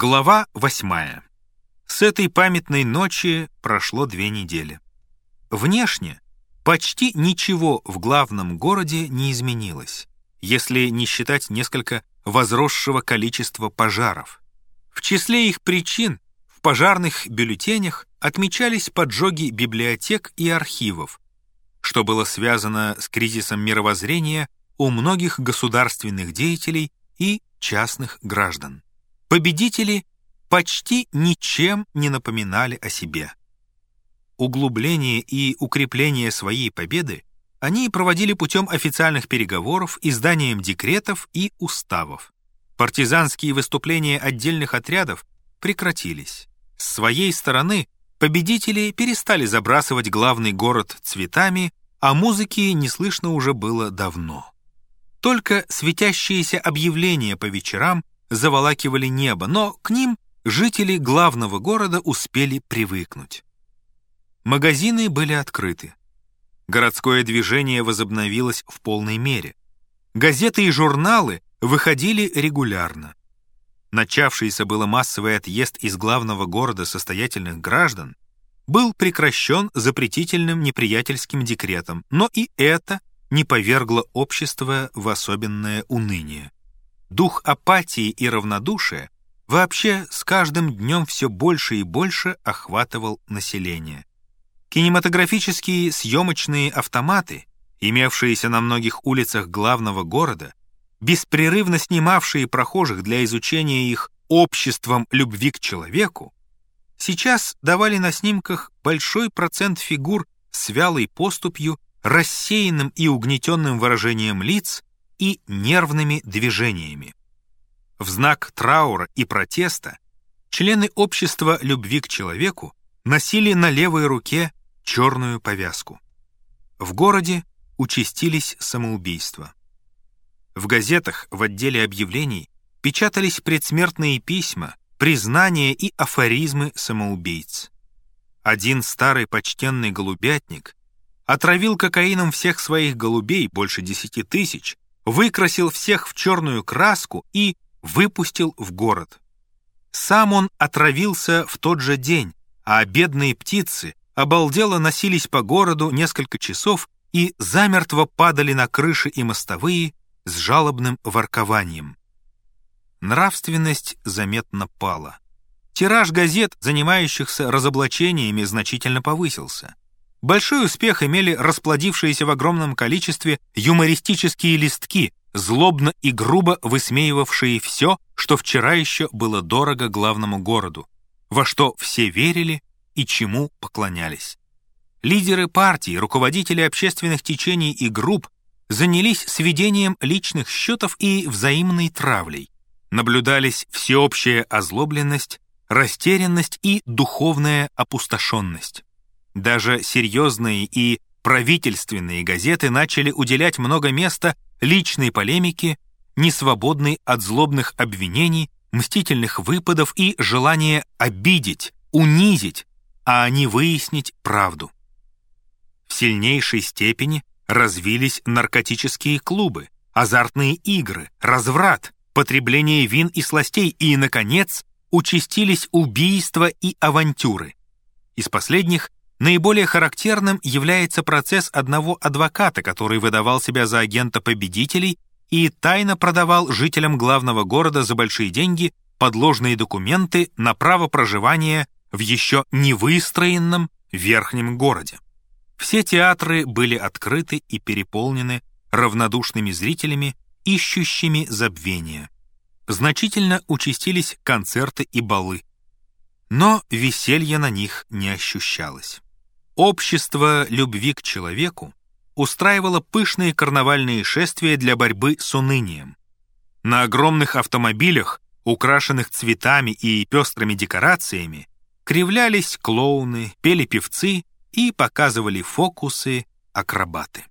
Глава восьмая. С этой памятной ночи прошло две недели. Внешне почти ничего в главном городе не изменилось, если не считать несколько возросшего количества пожаров. В числе их причин в пожарных бюллетенях отмечались поджоги библиотек и архивов, что было связано с кризисом мировоззрения у многих государственных деятелей и частных граждан. Победители почти ничем не напоминали о себе. Углубление и укрепление своей победы они проводили путем официальных переговоров, изданием декретов и уставов. Партизанские выступления отдельных отрядов прекратились. С своей стороны победители перестали забрасывать главный город цветами, а музыки не слышно уже было давно. Только светящиеся объявления по вечерам заволакивали небо, но к ним жители главного города успели привыкнуть. Магазины были открыты. Городское движение возобновилось в полной мере. Газеты и журналы выходили регулярно. Начавшийся было массовый отъезд из главного города состоятельных граждан был прекращен запретительным неприятельским декретом, но и это не повергло общество в особенное уныние. Дух апатии и равнодушия вообще с каждым днем все больше и больше охватывал население. Кинематографические съемочные автоматы, имевшиеся на многих улицах главного города, беспрерывно снимавшие прохожих для изучения их обществом любви к человеку, сейчас давали на снимках большой процент фигур с вялой поступью, рассеянным и угнетенным выражением лиц и нервными движениями. В знак траура и протеста члены общества любви к человеку носили на левой руке черную повязку. В городе участились самоубийства. В газетах в отделе объявлений печатались предсмертные письма, признания и афоризмы самоубийц. Один старый почтенный голубятник отравил кокаином всех своих голубей, больше десяти тысяч, выкрасил всех в черную краску и выпустил в город. Сам он отравился в тот же день, а бедные птицы обалдело носились по городу несколько часов и замертво падали на крыши и мостовые с жалобным воркованием. Нравственность заметно пала. Тираж газет, занимающихся разоблачениями, значительно повысился. Большой успех имели расплодившиеся в огромном количестве юмористические листки, злобно и грубо высмеивавшие все, что вчера еще было дорого главному городу, во что все верили и чему поклонялись. Лидеры партий, руководители общественных течений и групп занялись сведением личных счетов и взаимной травлей. Наблюдались всеобщая озлобленность, растерянность и духовная опустошенность. Даже серьезные и правительственные газеты начали уделять много места личной полемике, несвободной от злобных обвинений, мстительных выпадов и желания обидеть, унизить, а не выяснить правду. В сильнейшей степени развились наркотические клубы, азартные игры, разврат, потребление вин и сластей и, наконец, участились убийства и авантюры. Из последних Наиболее характерным является процесс одного адвоката, который выдавал себя за агента победителей и тайно продавал жителям главного города за большие деньги подложные документы на право проживания в еще не выстроенном верхнем городе. Все театры были открыты и переполнены равнодушными зрителями, ищущими забвения. Значительно участились концерты и балы. Но веселья на них не ощущалось. Общество любви к человеку устраивало пышные карнавальные шествия для борьбы с унынием. На огромных автомобилях, украшенных цветами и пестрыми декорациями, кривлялись клоуны, пели певцы и показывали фокусы акробаты.